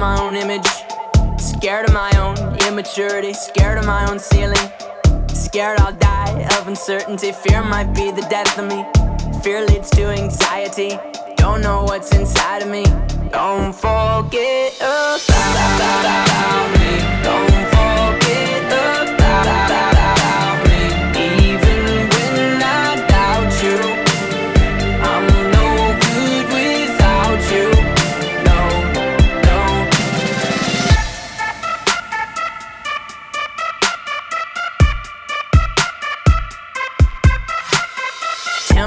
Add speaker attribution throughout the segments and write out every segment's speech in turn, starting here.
Speaker 1: my own image. Scared of my own immaturity. Scared of my own ceiling. Scared I'll die of uncertainty. Fear might be the death of me. Fear leads to anxiety. Don't know what's inside of me. Don't forget.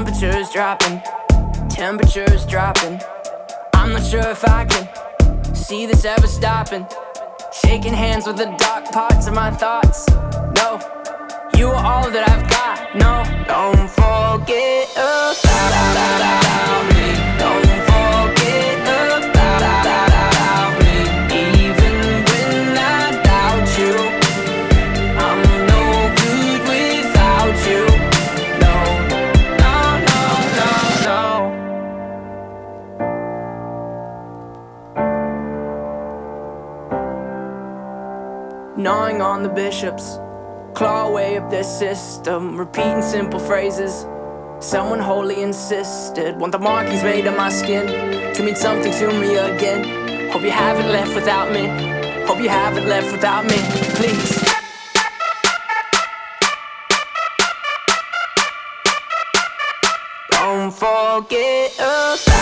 Speaker 1: Temperatures dropping, temperatures dropping. I'm not sure if I can see this ever stopping. Shaking hands with the dark parts of my thoughts. No, you are all that I've got. No, don't forget gnawing on the bishops, claw away up this system, repeating simple phrases. Someone holy insisted, want the markings made on my skin to mean something to me again. Hope you haven't left without me. Hope you haven't left without me, please. Don't forget about